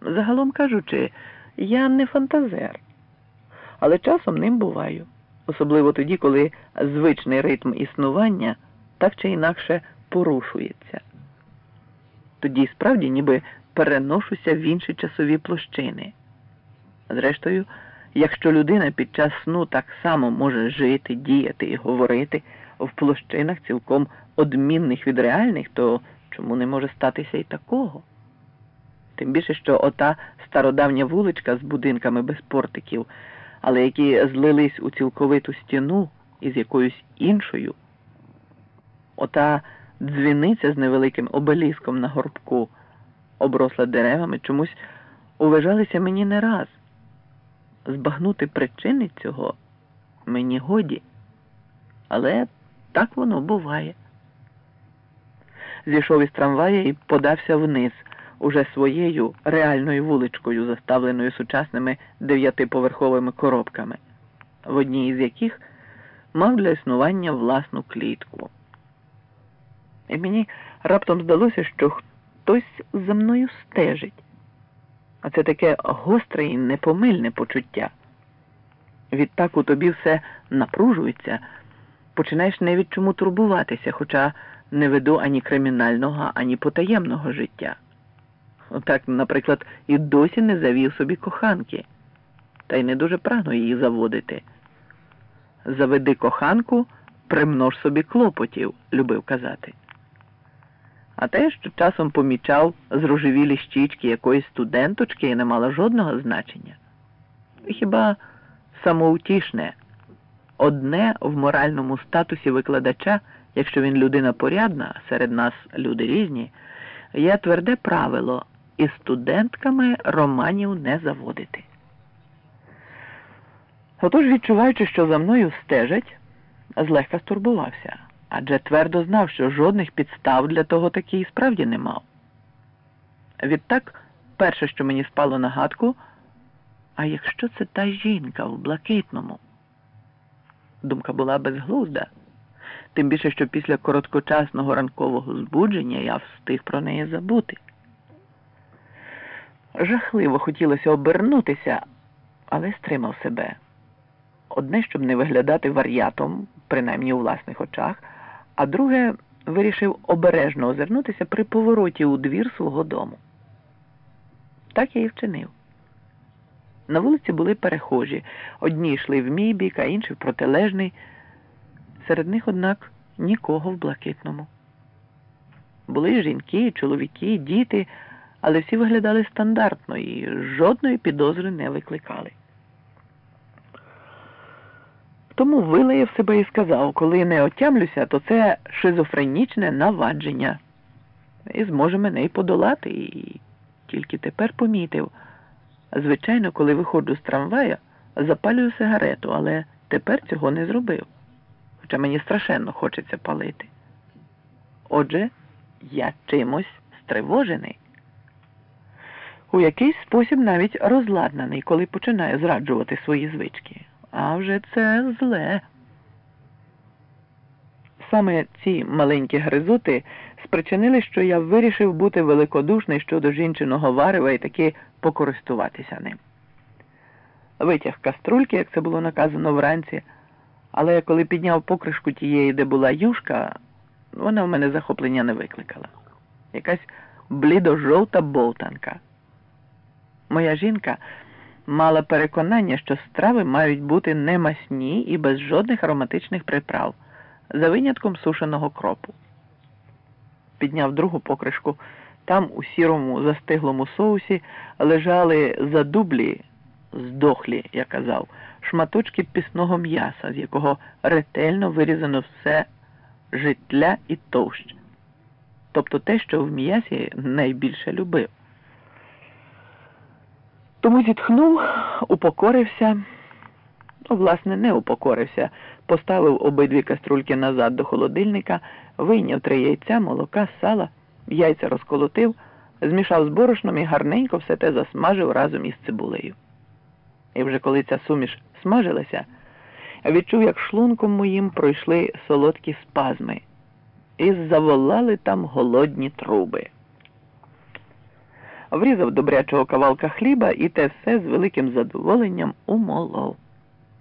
Загалом кажучи, я не фантазер, але часом ним буваю, особливо тоді, коли звичний ритм існування так чи інакше порушується. Тоді справді ніби переношуся в інші часові площини. Зрештою, якщо людина під час сну так само може жити, діяти і говорити в площинах цілком одмінних від реальних, то чому не може статися і такого? Тим більше, що ота стародавня вуличка з будинками без портиків, але які злились у цілковиту стіну із якоюсь іншою, ота дзвіниця з невеликим обеліском на горбку, обросла деревами, чомусь уважалися мені не раз. Збагнути причини цього мені годі, але так воно буває. Зійшов із трамвая і подався вниз уже своєю реальною вуличкою, заставленою сучасними дев'ятиповерховими коробками, в одній із яких мав для існування власну клітку. І мені раптом здалося, що хтось за мною стежить. А це таке гостре і непомильне почуття. Відтак у тобі все напружується, починаєш не від чому турбуватися, хоча не веду ані кримінального, ані потаємного життя. Отак, наприклад, і досі не завів собі коханки, та й не дуже прагну її заводити. Заведи коханку, примнож собі клопотів, любив казати. А те, що часом помічав зрожевілі щічки якоїсь студенточки і не мало жодного значення. Хіба самоутішне, одне в моральному статусі викладача, якщо він людина порядна, серед нас люди різні, є тверде правило із студентками романів не заводити. Отож, відчуваючи, що за мною стежать, злегка стурбувався, адже твердо знав, що жодних підстав для того таки і справді не мав. Відтак, перше, що мені спало на гадку, а якщо це та жінка в блакитному? Думка була безглузда, тим більше, що після короткочасного ранкового збудження я встиг про неї забути. Жахливо хотілося обернутися, але стримав себе. Одне, щоб не виглядати вар'ятом, принаймні у власних очах, а друге, вирішив обережно озирнутися при повороті у двір свого дому. Так я і вчинив. На вулиці були перехожі. Одні йшли в мій бік, а інші в протилежний. Серед них, однак, нікого в блакитному. Були жінки, чоловіки, діти але всі виглядали стандартно і жодної підозри не викликали. Тому вилаяв себе і сказав, коли не отямлюся, то це шизофренічне навадження. І зможе мене й подолати, і тільки тепер помітив. Звичайно, коли виходжу з трамвая, запалюю сигарету, але тепер цього не зробив. Хоча мені страшенно хочеться палити. Отже, я чимось стривожений у якийсь спосіб навіть розладнаний, коли починає зраджувати свої звички. А вже це зле. Саме ці маленькі гризоти спричинили, що я вирішив бути великодушний щодо жінчиного варива і таки покористуватися ним. Витяг каструльки, як це було наказано вранці, але коли підняв покришку тієї, де була юшка, вона в мене захоплення не викликала. Якась блідо-жовта болтанка. Моя жінка мала переконання, що страви мають бути немасні і без жодних ароматичних приправ, за винятком сушеного кропу. Підняв другу покришку. Там у сірому застиглому соусі лежали задублі, здохлі, я казав, шматочки пісного м'яса, з якого ретельно вирізано все житля і товщ, тобто те, що в м'ясі найбільше любив. Тому зітхнув, упокорився, ну, власне, не упокорився, поставив обидві каструльки назад до холодильника, вийняв три яйця, молока, сала, яйця розколотив, змішав з борошном і гарненько все те засмажив разом із цибулею. І вже коли ця суміш смажилася, відчув, як шлунком моїм пройшли солодкі спазми і заволали там голодні труби. Врізав добрячого кавалка хліба і те все з великим задоволенням умолов.